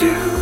do.